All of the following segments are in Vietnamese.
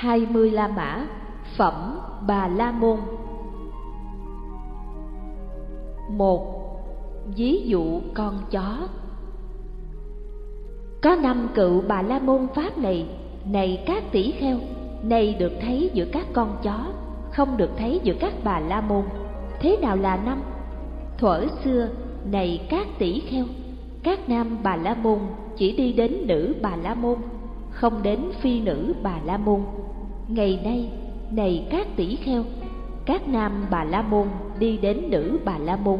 hai mươi La Mã Phẩm Bà La Môn. Một Ví dụ con chó. Có năm cựu Bà La Môn Pháp này Này các tỷ kheo Này được thấy giữa các con chó Không được thấy giữa các bà La Môn. Thế nào là năm? Thuở xưa, này các tỷ kheo Các nam Bà La Môn chỉ đi đến nữ Bà La Môn. Không đến phi nữ Bà La Môn Ngày nay, này các tỷ kheo, các nam bà la môn đi đến nữ bà la môn,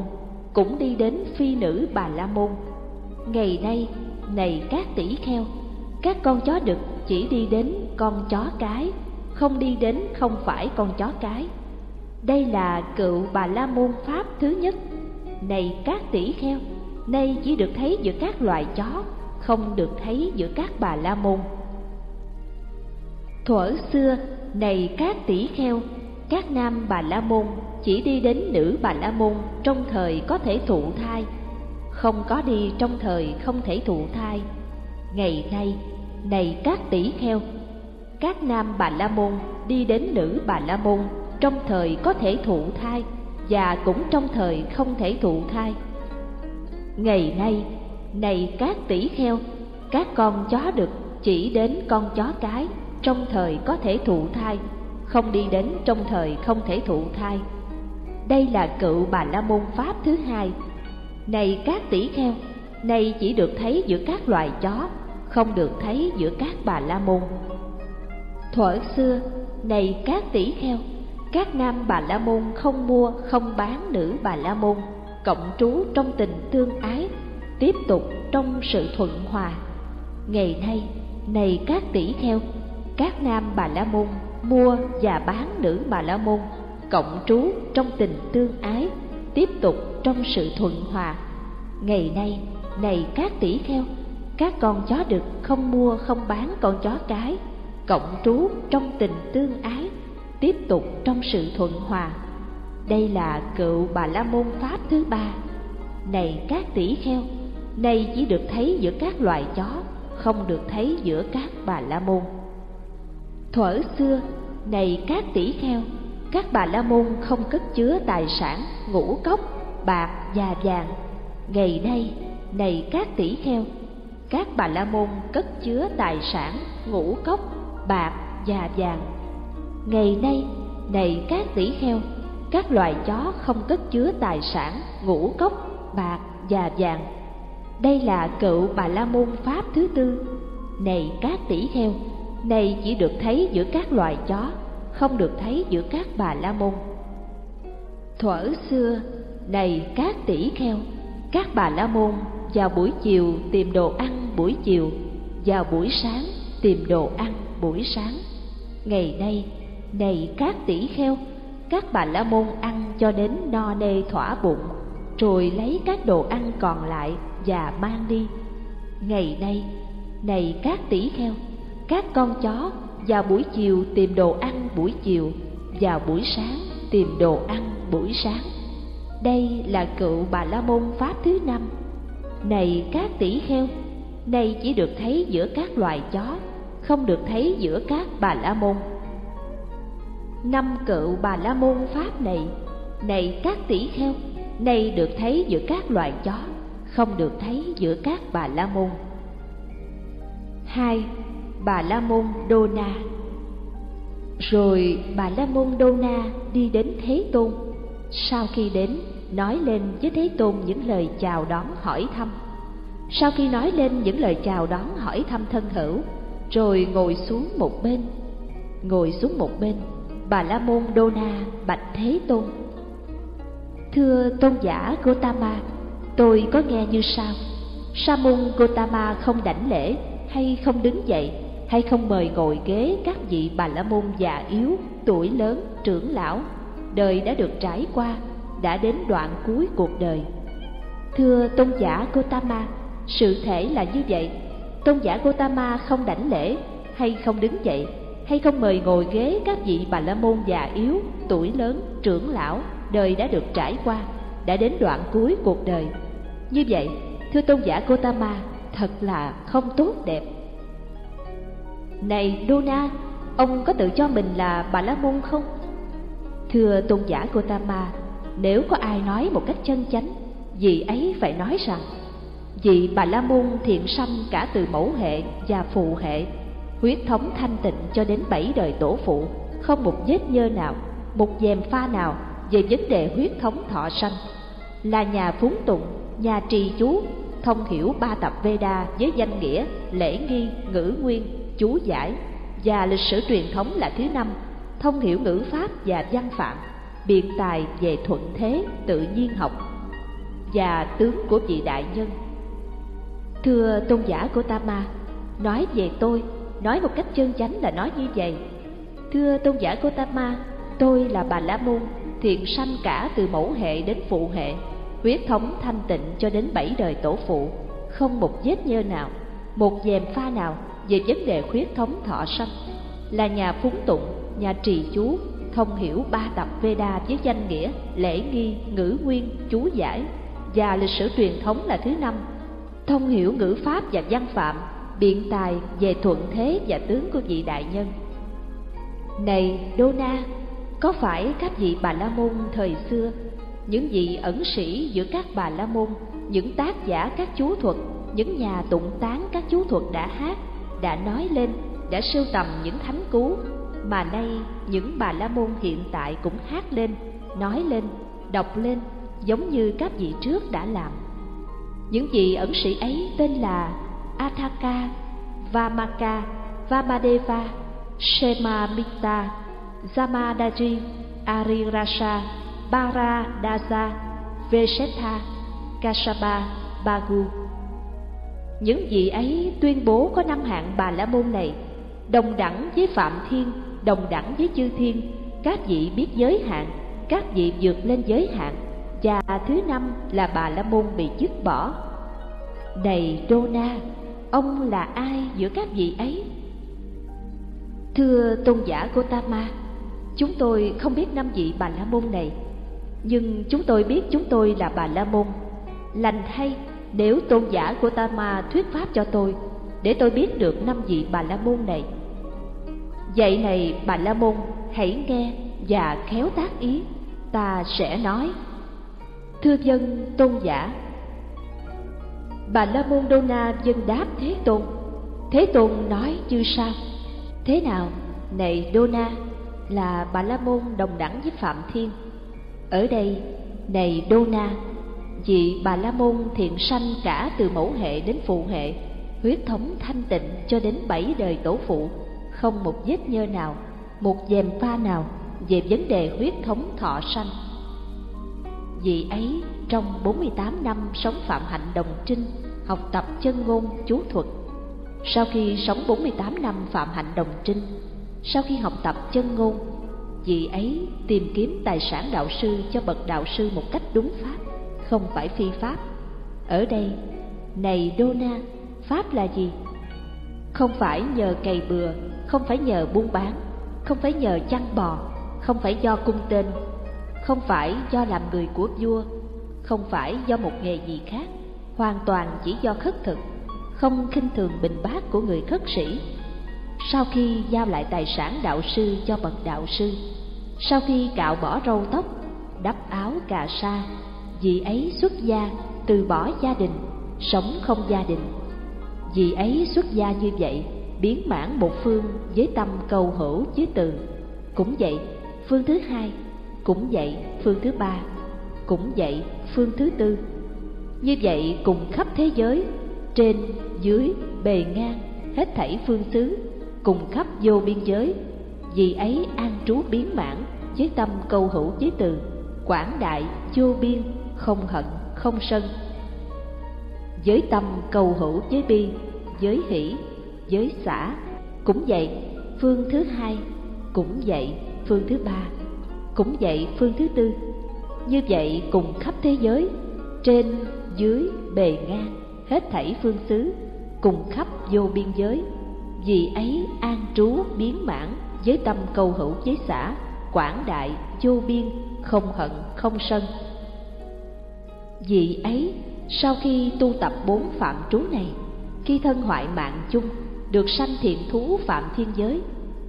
cũng đi đến phi nữ bà la môn. Ngày nay, này các tỷ kheo, các con chó đực chỉ đi đến con chó cái, không đi đến không phải con chó cái. Đây là cựu bà la môn pháp thứ nhất. Này các tỷ kheo, nay chỉ được thấy giữa các loài chó, không được thấy giữa các bà la môn. Thuở xưa, này các tỷ kheo, các nam bà la môn chỉ đi đến nữ bà la môn trong thời có thể thụ thai, không có đi trong thời không thể thụ thai. Ngày nay, này các tỷ kheo, các nam bà la môn đi đến nữ bà la môn trong thời có thể thụ thai và cũng trong thời không thể thụ thai. Ngày nay, này các tỷ kheo, các con chó đực chỉ đến con chó cái trong thời có thể thụ thai, không đi đến trong thời không thể thụ thai. Đây là cựu bà la môn pháp thứ hai. Này các tỷ kheo, này chỉ được thấy giữa các loài chó, không được thấy giữa các bà la môn. Thuở xưa, này các tỷ kheo, các nam bà la môn không mua không bán nữ bà la môn, cộng trú trong tình tương ái, tiếp tục trong sự thuận hòa. Ngày nay, này các tỷ kheo, các nam bà la môn, mua và bán nữ bà la môn, cộng trú trong tình tương ái, tiếp tục trong sự thuận hòa. Ngày nay, này các tỷ kheo, các con chó đực không mua không bán con chó cái, cộng trú trong tình tương ái, tiếp tục trong sự thuận hòa. Đây là cựu bà la môn pháp thứ ba. Này các tỷ kheo, này chỉ được thấy giữa các loài chó, không được thấy giữa các bà la môn thuở xưa, này các tỷ kheo, các bà la môn không cất chứa tài sản, ngũ cốc, bạc và vàng. Ngày nay, này các tỷ kheo, các bà la môn cất chứa tài sản, ngũ cốc, bạc và vàng. Ngày nay, này các tỷ kheo, các loài chó không cất chứa tài sản, ngũ cốc, bạc và vàng. Đây là cựu bà la môn pháp thứ tư. Này các tỷ kheo này chỉ được thấy giữa các loài chó, không được thấy giữa các bà la môn. Thuở xưa, này các tỷ kheo, các bà la môn vào buổi chiều tìm đồ ăn buổi chiều, vào buổi sáng tìm đồ ăn buổi sáng. Ngày nay, này các tỷ kheo, các bà la môn ăn cho đến no nê thỏa bụng, rồi lấy các đồ ăn còn lại và mang đi. Ngày nay, này các tỷ kheo, các con chó vào buổi chiều tìm đồ ăn buổi chiều vào buổi sáng tìm đồ ăn buổi sáng. Đây là cựu bà la môn pháp thứ năm. Này các tỷ kheo, này chỉ được thấy giữa các loài chó, không được thấy giữa các bà la môn. Năm cựu bà la môn pháp này này các tỷ kheo, này được thấy giữa các loài chó, không được thấy giữa các bà la môn. Hai Bà La Môn Đô Na. Rồi Bà La Môn Đô Na đi đến Thế Tôn. Sau khi đến, nói lên với Thế Tôn những lời chào đón hỏi thăm. Sau khi nói lên những lời chào đón hỏi thăm thân hữu Rồi ngồi xuống một bên. Ngồi xuống một bên, Bà La Môn Đô Na bạch Thế Tôn. Thưa tôn giả Gotama, tôi có nghe như sau Sa môn Gotama không đảnh lễ hay không đứng dậy? Hay không mời ngồi ghế các vị bà la môn già yếu, tuổi lớn, trưởng lão, đời đã được trải qua, đã đến đoạn cuối cuộc đời. Thưa tôn giả Gotama, sự thể là như vậy. Tôn giả Gotama không đảnh lễ, hay không đứng dậy, hay không mời ngồi ghế các vị bà la môn già yếu, tuổi lớn, trưởng lão, đời đã được trải qua, đã đến đoạn cuối cuộc đời. Như vậy, thưa tôn giả Gotama, thật là không tốt đẹp. Này Đô ông có tự cho mình là Bà La Môn không? Thưa tôn giả Gotama, nếu có ai nói một cách chân chánh, vị ấy phải nói rằng vị Bà La Môn thiện sanh cả từ mẫu hệ và phụ hệ, huyết thống thanh tịnh cho đến bảy đời tổ phụ, không một vết nhơ nào, một dèm pha nào về vấn đề huyết thống thọ sanh, là nhà phúng tụng, nhà trì chú, thông hiểu ba tập Veda với danh nghĩa, lễ nghi, ngữ nguyên, chú giải và lịch sử truyền thống là thứ năm, thông hiểu ngữ pháp và văn phạm, biện tài về thuận thế, tự nhiên học và tướng của vị đại nhân. Thưa tôn giả của nói về tôi, nói một cách chân chánh là nói như vậy. Thưa tôn giả của tôi là Bà La Môn, thiện sanh cả từ mẫu hệ đến phụ hệ, huyết thống thanh tịnh cho đến bảy đời tổ phụ, không một vết nhơ nào, một dèm pha nào về vấn đề khuyết thống thọ sanh, là nhà phúng tụng, nhà trì chú, thông hiểu ba tập Veda với danh nghĩa, lễ nghi, ngữ nguyên, chú giải và lịch sử truyền thống là thứ năm, thông hiểu ngữ pháp và văn phạm, biện tài về thuận thế và tướng của vị đại nhân. Này Dona, có phải các vị Bà La Môn thời xưa, những vị ẩn sĩ giữa các Bà La Môn, những tác giả các chú thuật, những nhà tụng tán các chú thuật đã hát, đã nói lên, đã sưu tầm những thánh cú, mà nay những Bà La Môn hiện tại cũng hát lên, nói lên, đọc lên, giống như các vị trước đã làm. Những vị ẩn sĩ ấy tên là Athaka, Vamaka, Vamadeva, Shemamita, Zamadaji, Arirasa, Baradasa, Vesetha, Kasapa, Bagu. Những vị ấy tuyên bố có năm hạng bà la môn này, đồng đẳng với Phạm Thiên, đồng đẳng với chư thiên, các vị biết giới hạn, các vị vượt lên giới hạn, và thứ năm là bà la môn bị dứt bỏ. Này Đô-na, ông là ai giữa các vị ấy? Thưa tôn giả Gotama, chúng tôi không biết năm vị bà la môn này, nhưng chúng tôi biết chúng tôi là bà la môn. Lành thay nếu tôn giả của ta ma thuyết pháp cho tôi, để tôi biết được năm vị bà la môn này. Vậy này bà la môn, hãy nghe và khéo tác ý, ta sẽ nói. Thưa dân tôn giả, Bà La Môn Đô Na dân đáp Thế Tôn. Thế Tôn nói như sau: Thế nào, này Đô Na, là Bà La Môn đồng đẳng với Phạm Thiên? Ở đây, này Đô Na, vị Bà La Môn thiện sanh cả từ mẫu hệ đến phụ hệ, huyết thống thanh tịnh cho đến bảy đời tổ phụ, không một vết nhơ nào, một dèm pha nào về vấn đề huyết thống thọ sanh. Vị ấy trong 48 năm sống phạm hạnh đồng trinh, học tập chân ngôn chú thuật. Sau khi sống 48 năm phạm hạnh đồng trinh, sau khi học tập chân ngôn, vị ấy tìm kiếm tài sản đạo sư cho bậc đạo sư một cách đúng pháp, không phải phi pháp. Ở đây, này dona pháp là gì? Không phải nhờ cày bừa, không phải nhờ buôn bán, không phải nhờ chăn bò, không phải do cung tên, không phải do làm người của vua, không phải do một nghề gì khác, hoàn toàn chỉ do khất thực, không khinh thường bình bát của người khất sĩ. Sau khi giao lại tài sản đạo sư cho bậc đạo sư, sau khi cạo bỏ râu tóc, đắp áo cà sa, vị ấy xuất gia, từ bỏ gia đình, sống không gia đình. Vị ấy xuất gia như vậy, biến mãn một phương với tâm cầu hữu chứ từ. Cũng vậy, phương thứ hai, cũng vậy, phương thứ ba, cũng vậy, phương thứ tư. Như vậy cùng khắp thế giới, trên, dưới, bề ngang, hết thảy phương xứ, cùng khắp vô biên giới, vì ấy an trú biến mãn với tâm câu hữu chí từ quảng đại vô biên không hận, không sân. Với tâm cầu hữu giới bi, giới hỷ, giới xã cũng vậy, phương thứ hai, cũng vậy, phương thứ ba, cũng vậy, phương thứ tư. Như vậy, cùng khắp thế giới, trên, dưới, bề ngang, hết thảy phương xứ, cùng khắp vô biên giới. Vì ấy an trú biến mãn với tâm cầu hữu, giới xã quảng đại, vô biên, không hận, không sân vị ấy sau khi tu tập bốn phạm trú này khi thân hoại mạng chung được sanh thiện thú phạm thiên giới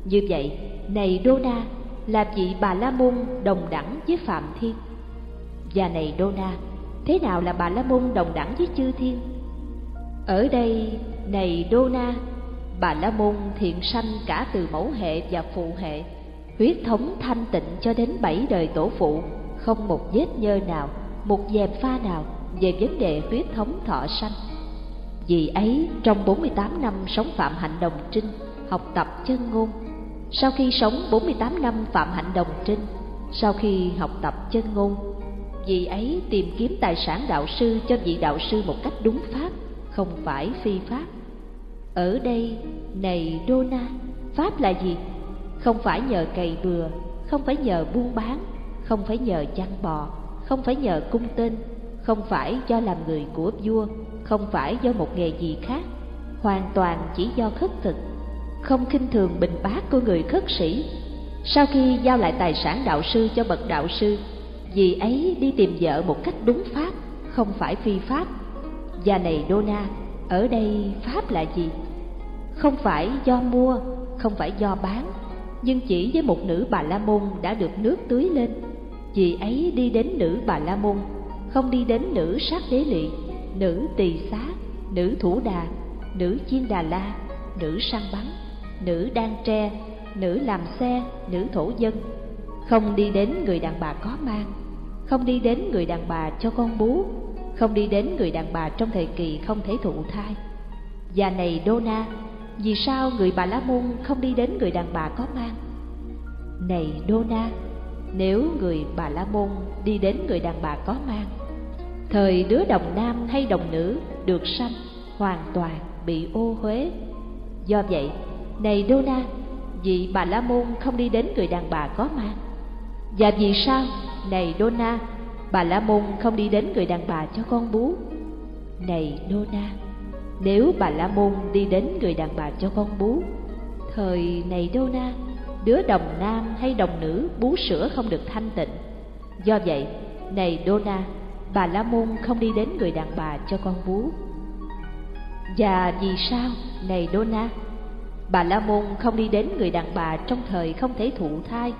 Như vậy, này Đô Na, là vị Bà La Môn đồng đẳng với Phạm Thiên. Và này Đô Na, thế nào là Bà La Môn đồng đẳng với chư thiên? Ở đây, này Đô Na, Bà La Môn thiện sanh cả từ mẫu hệ và phụ hệ, huyết thống thanh tịnh cho đến bảy đời tổ phụ, không một vết nhơ nào, một dẹp pha nào về vấn đề huyết thống thọ sanh. Vì ấy, trong 48 năm sống phạm hạnh đồng trinh, học tập chân ngôn, sau khi sống 48 năm phạm hạnh đồng trinh, sau khi học tập chân ngôn, vì ấy tìm kiếm tài sản đạo sư cho vị đạo sư một cách đúng pháp, không phải phi pháp. Ở đây, này Dona, Na, pháp là gì? Không phải nhờ cày bừa, không phải nhờ buôn bán, không phải nhờ chăn bò, không phải nhờ cung tên, không phải do làm người của vua, không phải do một nghề gì khác, hoàn toàn chỉ do khất thực, không khinh thường bình bát của người khất sĩ. Sau khi giao lại tài sản đạo sư cho bậc đạo sư, vì ấy đi tìm vợ một cách đúng pháp, không phải phi pháp. Và này Dona, Na, ở đây pháp là gì? Không phải do mua, không phải do bán, nhưng chỉ với một nữ bà la môn đã được nước tưới lên. Vì ấy đi đến nữ bà la môn, không đi đến nữ sát đế lị, nữ tỳ xá, nữ thủ đà, nữ chiên đà la, nữ săn bắn, nữ đan tre, nữ làm xe, nữ thổ dân. Không đi đến người đàn bà có mang, không đi đến người đàn bà cho con bú, không đi đến người đàn bà trong thời kỳ không thể thụ thai. Và này Đô Na, vì sao người bà La Môn không đi đến người đàn bà có mang? Này Đô Na, nếu người bà La Môn đi đến người đàn bà có mang, thời đứa đồng nam hay đồng nữ được sanh hoàn toàn bị ô huế. Do vậy, này Đô Na, vì bà La Môn không đi đến người đàn bà có mang. Và vì sao, này Đô Na, bà La Môn không đi đến người đàn bà cho con bú? Này Đô Na, nếu bà La Môn đi đến người đàn bà cho con bú, thời này Đô Na, đứa đồng nam hay đồng nữ bú sữa không được thanh tịnh. Do vậy, này dona bà La Môn không đi đến người đàn bà cho con bú. Và vì sao, này dona bà La Môn không đi đến người đàn bà trong thời không thể thụ thai?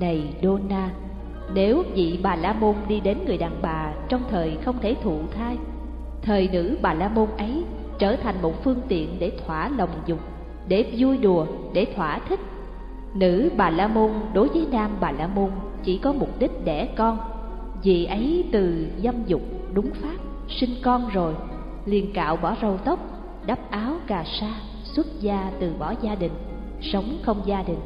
Này dona nếu vị bà La Môn đi đến người đàn bà trong thời không thể thụ thai, thời nữ bà La Môn ấy trở thành một phương tiện để thỏa lòng dục, để vui đùa, để thỏa thích. Nữ bà La Môn đối với nam bà La Môn chỉ có mục đích đẻ con, vì ấy từ dâm dục đúng pháp, sinh con rồi, liền cạo bỏ râu tóc, đắp áo cà sa, xuất gia từ bỏ gia đình, sống không gia đình.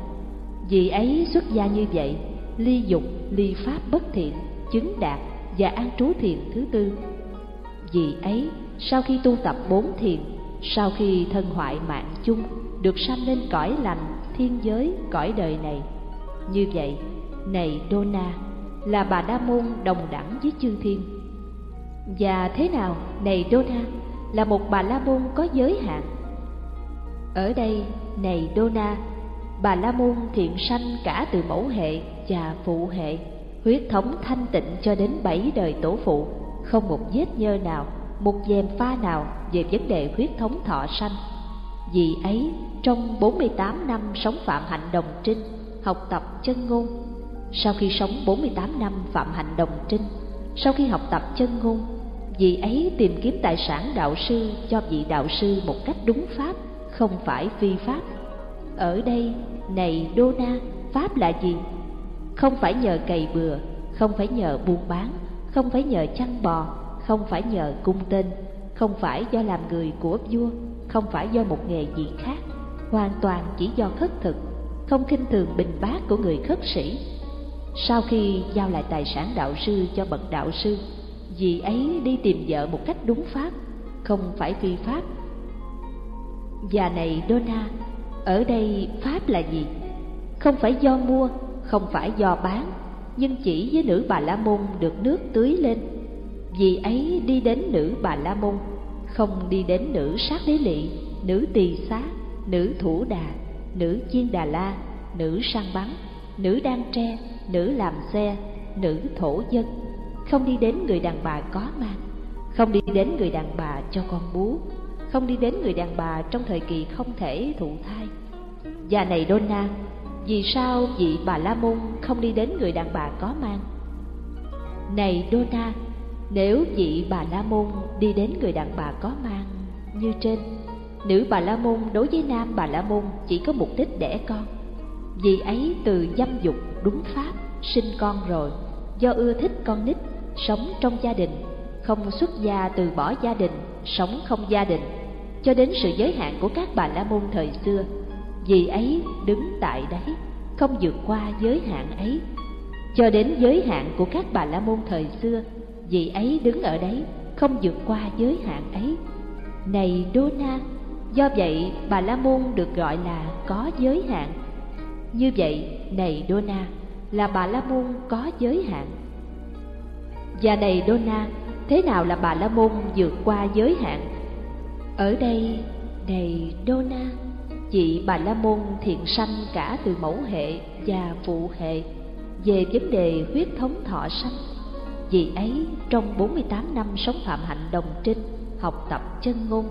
Vì ấy xuất gia như vậy, ly dục, ly pháp bất thiện, chứng đạt và an trú thiền thứ tư vì ấy, sau khi tu tập bốn thiền, sau khi thân hoại mạng chung, được sanh lên cõi lành, thiên giới, cõi đời này. Như vậy, này dona là bà Đa Môn đồng đẳng với chư thiên. Và thế nào, này dona là một bà La Môn có giới hạn? Ở đây, này dona bà La Môn thiện sanh cả từ mẫu hệ và phụ hệ, huyết thống thanh tịnh cho đến bảy đời tổ phụ không một vết nhơ nào, một dèm pha nào về vấn đề huyết thống thọ sanh. Vì ấy, trong 48 năm sống phạm hạnh đồng trinh, học tập chân ngôn, sau khi sống 48 năm phạm hạnh đồng trinh, sau khi học tập chân ngôn, vì ấy tìm kiếm tài sản đạo sư cho vị đạo sư một cách đúng pháp, không phải phi pháp. Ở đây, này Đô Na, pháp là gì? Không phải nhờ cày bừa, không phải nhờ buôn bán, không phải nhờ chăn bò, không phải nhờ cung tên, không phải do làm người của vua, không phải do một nghề gì khác, hoàn toàn chỉ do khất thực, không khinh thường bình bát của người khất sĩ. Sau khi giao lại tài sản đạo sư cho bậc đạo sư, vì ấy đi tìm vợ một cách đúng pháp, không phải phi pháp. Và này Dona, ở đây pháp là gì? Không phải do mua, không phải do bán, nhưng chỉ với nữ bà la môn được nước tưới lên vì ấy đi đến nữ bà la môn không đi đến nữ sát đế lị nữ tỳ xá nữ thủ đà nữ chiên đà la nữ săn bắn nữ đan tre nữ làm xe nữ thổ dân không đi đến người đàn bà có mang không đi đến người đàn bà cho con bú không đi đến người đàn bà trong thời kỳ không thể thụ thai Và này Donna, vì sao vị bà La Môn không đi đến người đàn bà có mang? Này Donna, nếu vị bà La Môn đi đến người đàn bà có mang như trên, nữ bà La Môn đối với nam bà La Môn chỉ có mục đích đẻ con. Vì ấy từ dâm dục đúng pháp sinh con rồi, do ưa thích con nít, sống trong gia đình, không xuất gia từ bỏ gia đình, sống không gia đình, cho đến sự giới hạn của các bà La Môn thời xưa. Vì ấy đứng tại đấy, không vượt qua giới hạn ấy. Cho đến giới hạn của các bà La Môn thời xưa, vì ấy đứng ở đấy, không vượt qua giới hạn ấy. Này Đô Na, do vậy bà La Môn được gọi là có giới hạn. Như vậy, này Đô Na, là bà La Môn có giới hạn. Và này Đô Na, thế nào là bà La Môn vượt qua giới hạn? Ở đây, này Đô Na, chị bà La Môn thiện sanh cả từ mẫu hệ và phụ hệ về vấn đề huyết thống thọ sanh. Vì ấy, trong 48 năm sống phạm hạnh đồng trinh, học tập chân ngôn.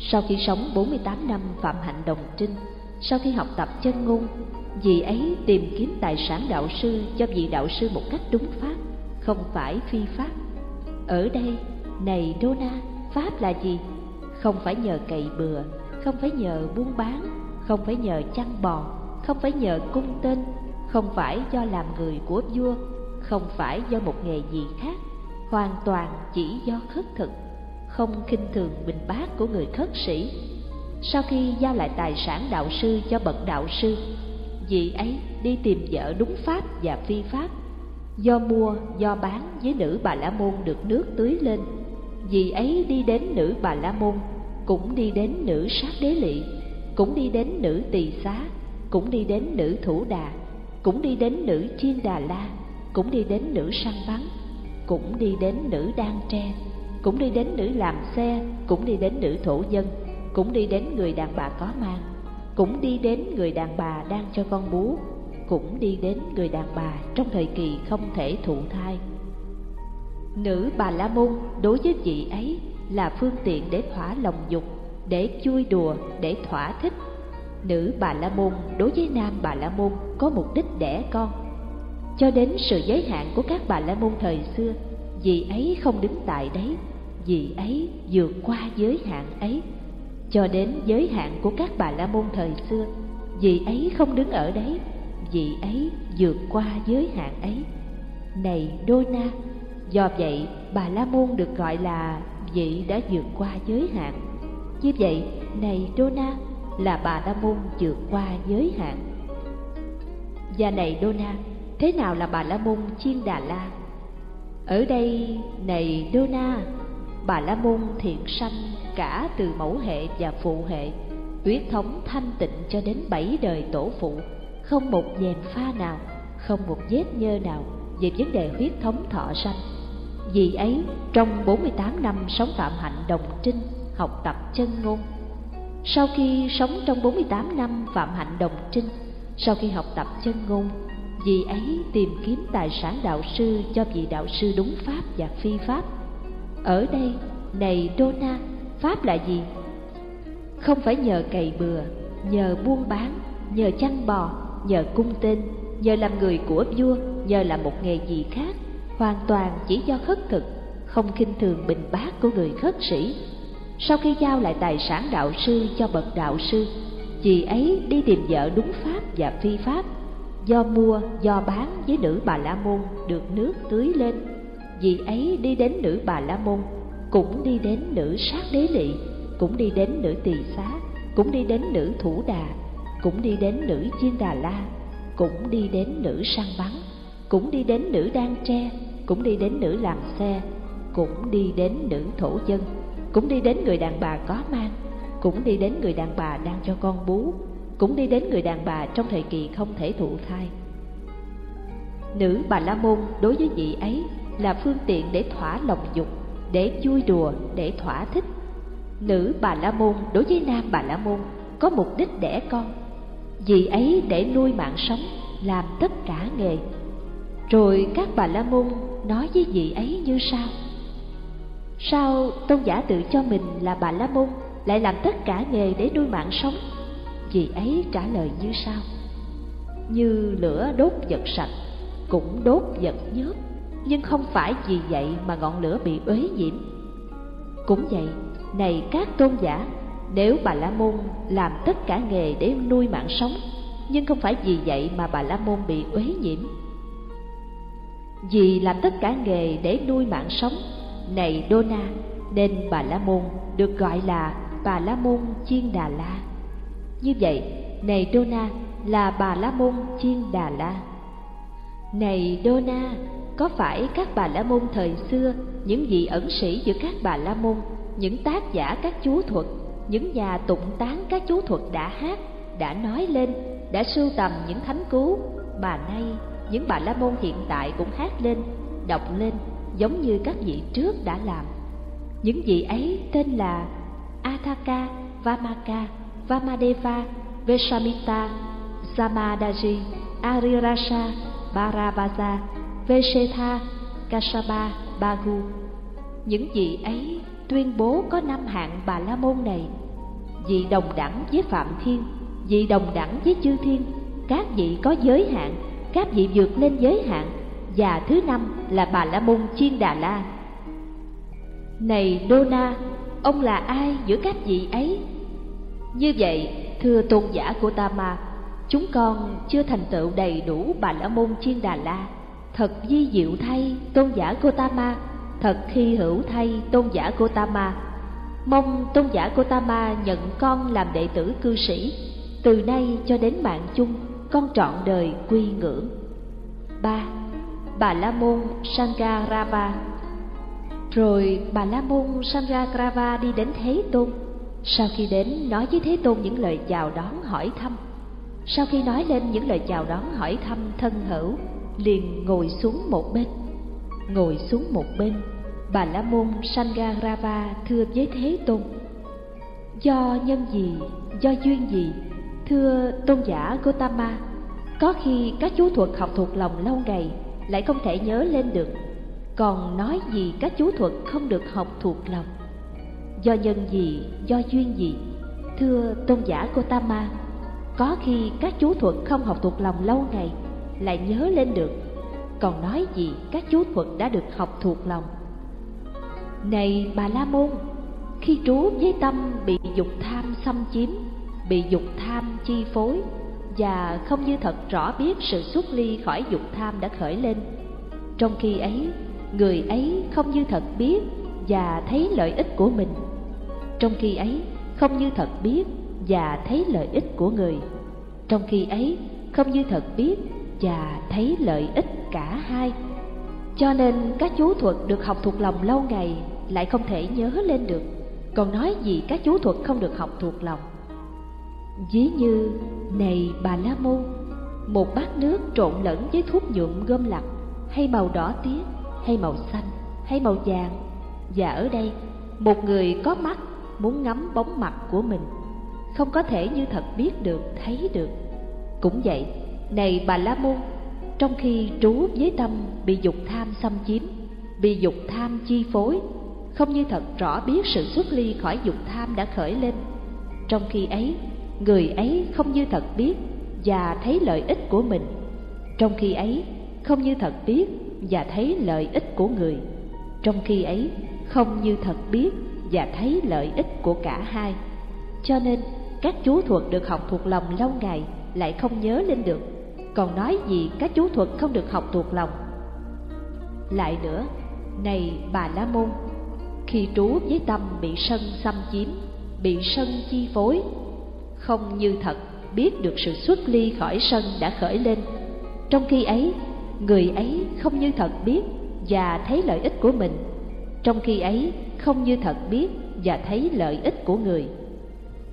Sau khi sống 48 năm phạm hạnh đồng trinh, sau khi học tập chân ngôn, vì ấy tìm kiếm tài sản đạo sư cho vị đạo sư một cách đúng pháp, không phải phi pháp. Ở đây, này dona pháp là gì? Không phải nhờ cày bừa, không phải nhờ buôn bán, không phải nhờ chăn bò, không phải nhờ cung tên, không phải do làm người của vua, không phải do một nghề gì khác, hoàn toàn chỉ do khất thực, không khinh thường bình bát của người khất sĩ. Sau khi giao lại tài sản đạo sư cho bậc đạo sư, vị ấy đi tìm vợ đúng pháp và phi pháp, do mua, do bán với nữ bà la môn được nước tưới lên. Vị ấy đi đến nữ bà la môn, cũng đi đến nữ sát đế lị, cũng đi đến nữ tỳ xá, cũng đi đến nữ thủ đà, cũng đi đến nữ chiên đà la, cũng đi đến nữ săn bắn, cũng đi đến nữ đan tre, cũng đi đến nữ làm xe, cũng đi đến nữ thổ dân, cũng đi đến người đàn bà có mang, cũng đi đến người đàn bà đang cho con bú, cũng đi đến người đàn bà trong thời kỳ không thể thụ thai. Nữ bà La Môn đối với chị ấy là phương tiện để thỏa lòng dục, để chui đùa, để thỏa thích. Nữ bà La Môn đối với nam bà La Môn có mục đích đẻ con. Cho đến sự giới hạn của các bà La Môn thời xưa, vị ấy không đứng tại đấy, vị ấy vượt qua giới hạn ấy. Cho đến giới hạn của các bà La Môn thời xưa, vị ấy không đứng ở đấy, vị ấy vượt qua giới hạn ấy. Này Đô Na, do vậy bà La Môn được gọi là vị đã vượt qua giới hạn. Như vậy, này Đô Na, là bà La Môn vượt qua giới hạn. Và này Đô Na, thế nào là bà La Môn Chiên Đà La? Ở đây, này Đô Na, bà La Môn thiện sanh cả từ mẫu hệ và phụ hệ, huyết thống thanh tịnh cho đến bảy đời tổ phụ, không một dèm pha nào, không một vết nhơ nào về vấn đề huyết thống thọ sanh. Vì ấy, trong 48 năm sống phạm hạnh đồng trinh, học tập chân ngôn, sau khi sống trong 48 năm phạm hạnh đồng trinh, sau khi học tập chân ngôn, vì ấy tìm kiếm tài sản đạo sư cho vị đạo sư đúng pháp và phi pháp. Ở đây, này dona pháp là gì? Không phải nhờ cày bừa, nhờ buôn bán, nhờ chăn bò, nhờ cung tên, nhờ làm người của vua, nhờ làm một nghề gì khác, hoàn toàn chỉ do khất thực, không khinh thường bình bát của người khất sĩ. Sau khi giao lại tài sản đạo sư cho bậc đạo sư, chị ấy đi tìm vợ đúng pháp và phi pháp, do mua, do bán với nữ bà la môn được nước tưới lên. Vì ấy đi đến nữ bà la môn, cũng đi đến nữ sát đế lị, cũng đi đến nữ tỳ xá, cũng đi đến nữ thủ đà, cũng đi đến nữ chiên đà la, cũng đi đến nữ săn bắn, cũng đi đến nữ đan tre, cũng đi đến nữ làm xe, cũng đi đến nữ thổ dân, cũng đi đến người đàn bà có mang, cũng đi đến người đàn bà đang cho con bú, cũng đi đến người đàn bà trong thời kỳ không thể thụ thai. Nữ bà La Môn đối với vị ấy là phương tiện để thỏa lòng dục, để vui đùa, để thỏa thích. Nữ bà La Môn đối với nam bà La Môn có mục đích đẻ con. Vị ấy để nuôi mạng sống, làm tất cả nghề. Rồi các bà La Môn nói với vị ấy như sau: Sao tôn giả tự cho mình là bà La Môn lại làm tất cả nghề để nuôi mạng sống? Chị ấy trả lời như sau. Như lửa đốt vật sạch Cũng đốt vật nhớt Nhưng không phải vì vậy mà ngọn lửa bị uế nhiễm. Cũng vậy, này các tôn giả Nếu Bà La Môn làm tất cả nghề để nuôi mạng sống Nhưng không phải vì vậy mà Bà La Môn bị uế nhiễm. Vì làm tất cả nghề để nuôi mạng sống Này Đô Na Nên Bà La Môn được gọi là Bà La Môn Chiên Đà La như vậy, này dona là Bà La Môn Chiên Đà La. Này dona có phải các Bà La Môn thời xưa, những vị ẩn sĩ giữa các Bà La Môn, những tác giả các chú thuật, những nhà tụng tán các chú thuật đã hát, đã nói lên, đã sưu tầm những thánh cứu mà nay những Bà La Môn hiện tại cũng hát lên, đọc lên giống như các vị trước đã làm. Những vị ấy tên là Athaka, Vamaka, Vamadeva, Veshamita, Samadaji, Arirasha, Bharavaja, Vesetha, Kasapa, Bagu. Những vị ấy tuyên bố có năm hạng bà la môn này, vị đồng đẳng với Phạm Thiên, vị đồng đẳng với chư thiên, các vị có giới hạn, các vị vượt lên giới hạn, và thứ năm là bà la môn chiên đà la. Này Đô Na, ông là ai giữa các vị ấy? Như vậy, thưa tôn giả của ta ma, chúng con chưa thành tựu đầy đủ bà la môn chiên đà la. Thật di diệu thay tôn giả của ta ma, thật khi hữu thay tôn giả của ta ma. Mong tôn giả của ta ma nhận con làm đệ tử cư sĩ, từ nay cho đến mạng chung, con trọn đời quy ngưỡng. ba Bà La Môn Sangarava Rồi Bà La Môn Sangarava đi đến Thế Tôn sau khi đến nói với Thế Tôn những lời chào đón hỏi thăm. Sau khi nói lên những lời chào đón hỏi thăm thân hữu Liền ngồi xuống một bên. Ngồi xuống một bên Bà La Môn Sangarava thưa với Thế Tôn. Do nhân gì, do duyên gì Thưa tôn giả Gotama Có khi các chú thuật học thuộc lòng lâu ngày Lại không thể nhớ lên được Còn nói gì các chú thuật không được học thuộc lòng? Do nhân gì, do duyên gì? Thưa tôn giả Gotama, có khi các chú thuật không học thuộc lòng lâu ngày lại nhớ lên được, còn nói gì các chú thuật đã được học thuộc lòng. Này Bà La Môn, khi trú với tâm bị dục tham xâm chiếm, bị dục tham chi phối và không như thật rõ biết sự xuất ly khỏi dục tham đã khởi lên. Trong khi ấy, người ấy không như thật biết và thấy lợi ích của mình trong khi ấy, không như thật biết và thấy lợi ích của người. Trong khi ấy, không như thật biết và thấy lợi ích cả hai. Cho nên các chú thuật được học thuộc lòng lâu ngày lại không thể nhớ lên được. Còn nói gì các chú thuật không được học thuộc lòng? Ví như, này bà la môn, một bát nước trộn lẫn với thuốc nhuộm gom lặt hay màu đỏ tía, hay màu xanh, hay màu vàng. Và ở đây, một người có mắt muốn ngắm bóng mặt của mình. Không có thể như thật biết được, thấy được. Cũng vậy, này bà la môn, trong khi trú với tâm bị dục tham xâm chiếm, bị dục tham chi phối, không như thật rõ biết sự xuất ly khỏi dục tham đã khởi lên. Trong khi ấy, người ấy không như thật biết và thấy lợi ích của mình. Trong khi ấy, không như thật biết và thấy lợi ích của người. Trong khi ấy, không như thật biết và thấy lợi ích của cả hai. Cho nên, các chú thuật được học thuộc lòng lâu ngày lại không nhớ lên được, còn nói gì các chú thuật không được học thuộc lòng. Lại nữa, này bà La Môn, khi trú với tâm bị sân xâm chiếm, bị sân chi phối, không như thật biết được sự xuất ly khỏi sân đã khởi lên. Trong khi ấy, người ấy không như thật biết và thấy lợi ích của mình. Trong khi ấy, không như thật biết và thấy lợi ích của người.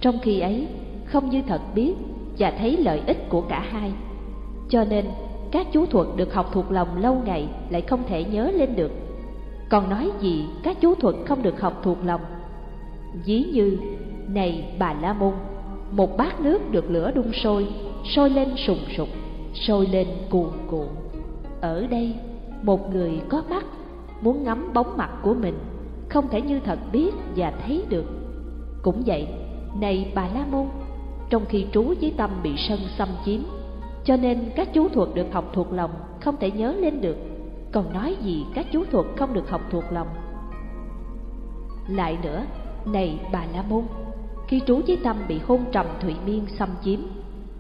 Trong khi ấy không như thật biết và thấy lợi ích của cả hai. Cho nên các chú thuật được học thuộc lòng lâu ngày lại không thể nhớ lên được. Còn nói gì các chú thuật không được học thuộc lòng? Ví như này bà la môn một bát nước được lửa đun sôi sôi lên sùng sục sôi lên cuồn cuộn. Ở đây một người có mắt muốn ngắm bóng mặt của mình, không thể như thật biết và thấy được. Cũng vậy, này bà la môn, trong khi trú với tâm bị sân xâm chiếm, cho nên các chú thuật được học thuộc lòng không thể nhớ lên được. Còn nói gì các chú thuật không được học thuộc lòng? Lại nữa, này bà la môn, khi trú với tâm bị hôn trầm thủy miên xâm chiếm,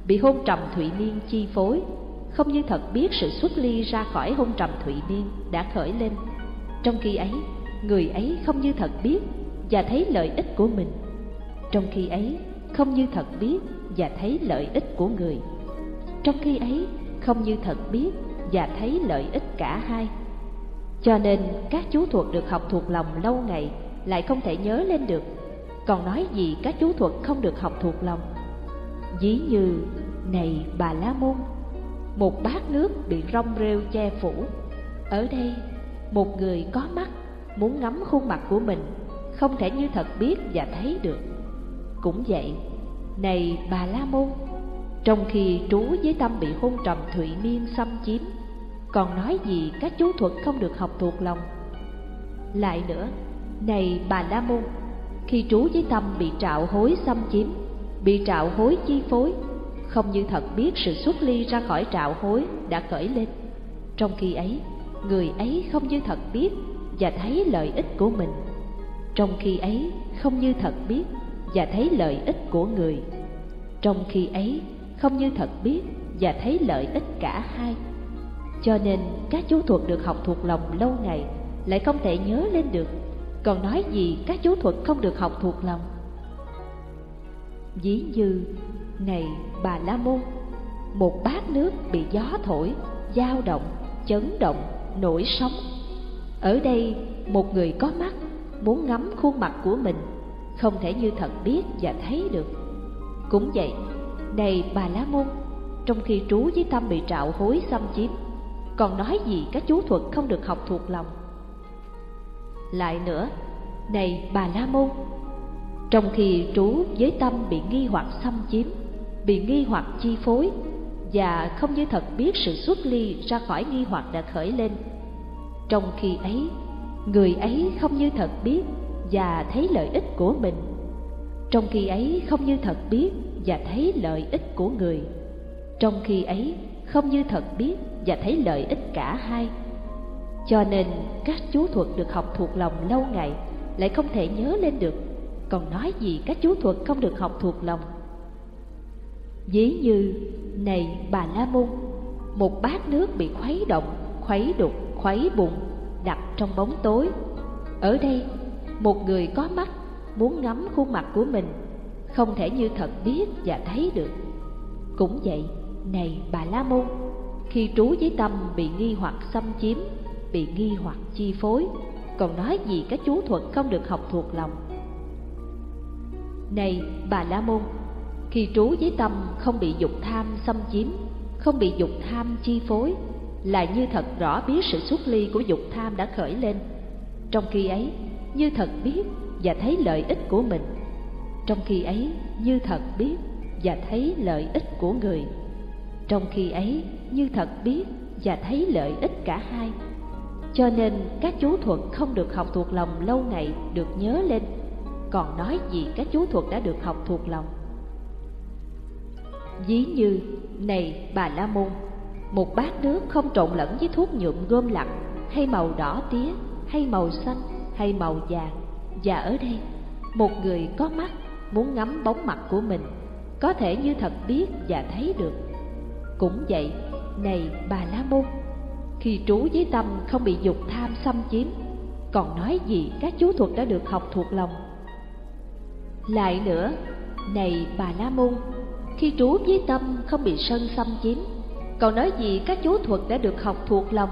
bị hôn trầm thủy miên chi phối, không như thật biết sự xuất ly ra khỏi hôn trầm thủy miên đã khởi lên trong khi ấy, người ấy không như thật biết và thấy lợi ích của mình. Trong khi ấy, không như thật biết và thấy lợi ích của người. Trong khi ấy, không như thật biết và thấy lợi ích cả hai. Cho nên các chú thuật được học thuộc lòng lâu ngày lại không thể nhớ lên được. Còn nói gì các chú thuật không được học thuộc lòng? Ví như, này bà la môn, một bát nước bị rong rêu che phủ. Ở đây một người có mắt, muốn ngắm khuôn mặt của mình, không thể như thật biết và thấy được. Cũng vậy, này bà la môn, trong khi trú với tâm bị hôn trầm thụy miên xâm chiếm, còn nói gì các chú thuật không được học thuộc lòng? Lại nữa, này bà la môn, khi trú với tâm bị trạo hối xâm chiếm, bị trạo hối chi phối, không như thật biết sự xuất ly ra khỏi trạo hối đã khởi lên. Trong khi ấy người ấy không như thật biết và thấy lợi ích của mình. Trong khi ấy, không như thật biết và thấy lợi ích của người. Trong khi ấy, không như thật biết và thấy lợi ích cả hai. Cho nên, các chú thuật được học thuộc lòng lâu ngày lại không thể nhớ lên được. Còn nói gì các chú thuật không được học thuộc lòng? Ví như, này, bà la môn, một bát nước bị gió thổi, dao động, chấn động nổi sóng. Ở đây, một người có mắt muốn ngắm khuôn mặt của mình, không thể như thật biết và thấy được. Cũng vậy, này bà la môn, trong khi trú với tâm bị trạo hối xâm chiếm, còn nói gì các chú thuật không được học thuộc lòng? Lại nữa, này bà la môn, trong khi trú với tâm bị nghi hoặc xâm chiếm, bị nghi hoặc chi phối và không như thật biết sự xuất ly ra khỏi nghi hoặc đã khởi lên. Trong khi ấy, người ấy không như thật biết và thấy lợi ích của mình. Trong khi ấy không như thật biết và thấy lợi ích của người. Trong khi ấy không như thật biết và thấy lợi ích cả hai. Cho nên các chú thuật được học thuộc lòng lâu ngày lại không thể nhớ lên được. Còn nói gì các chú thuật không được học thuộc lòng? Ví như, này bà la môn, một bát nước bị khuấy động, khuấy đục, khuấy bụng, đặt trong bóng tối. Ở đây, một người có mắt muốn ngắm khuôn mặt của mình, không thể như thật biết và thấy được. Cũng vậy, này bà la môn, khi trú với tâm bị nghi hoặc xâm chiếm, bị nghi hoặc chi phối, còn nói gì các chú thuật không được học thuộc lòng? Này bà la môn khi trú với tâm không bị dục tham xâm chiếm, không bị dục tham chi phối, là như thật rõ biết sự xuất ly của dục tham đã khởi lên. Trong khi ấy, như thật biết và thấy lợi ích của mình. Trong khi ấy, như thật biết và thấy lợi ích của người. Trong khi ấy, như thật biết và thấy lợi ích cả hai. Cho nên các chú thuật không được học thuộc lòng lâu ngày được nhớ lên. Còn nói gì các chú thuật đã được học thuộc lòng? Ví như, này bà la môn, một bát nước không trộn lẫn với thuốc nhuộm gom lặng, hay màu đỏ tía, hay màu xanh, hay màu vàng. Và ở đây, một người có mắt muốn ngắm bóng mặt của mình, có thể như thật biết và thấy được. Cũng vậy, này bà la môn, khi trú với tâm không bị dục tham xâm chiếm, còn nói gì các chú thuật đã được học thuộc lòng? Lại nữa, này bà la môn khi trú với tâm không bị sân xâm chiếm. Còn nói gì các chú thuật đã được học thuộc lòng.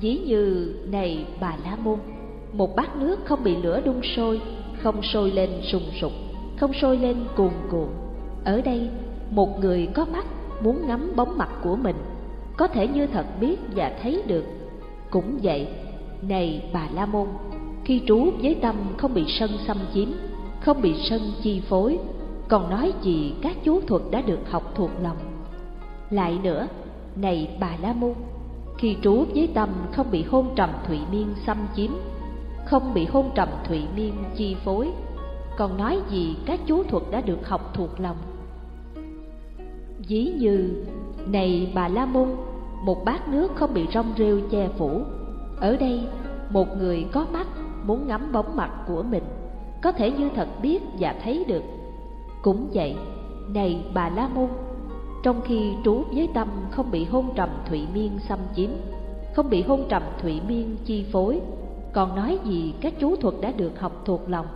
Ví như, này bà la môn, một bát nước không bị lửa đun sôi, không sôi lên sùng sục, không sôi lên cuồn cuộn. Ở đây, một người có mắt muốn ngắm bóng mặt của mình, có thể như thật biết và thấy được. Cũng vậy, này bà la môn, khi trú với tâm không bị sân xâm chiếm, không bị sân chi phối còn nói gì các chú thuật đã được học thuộc lòng lại nữa này bà la môn khi trú với tâm không bị hôn trầm thụy miên xâm chiếm không bị hôn trầm thụy miên chi phối còn nói gì các chú thuật đã được học thuộc lòng Ví như, này bà La Môn, một bát nước không bị rong rêu che phủ. Ở đây, một người có mắt muốn ngắm bóng mặt của mình, có thể như thật biết và thấy được. Cũng vậy, này bà La Môn, trong khi trú với tâm không bị hôn trầm thụy miên xâm chiếm, không bị hôn trầm thụy miên chi phối, còn nói gì các chú thuật đã được học thuộc lòng?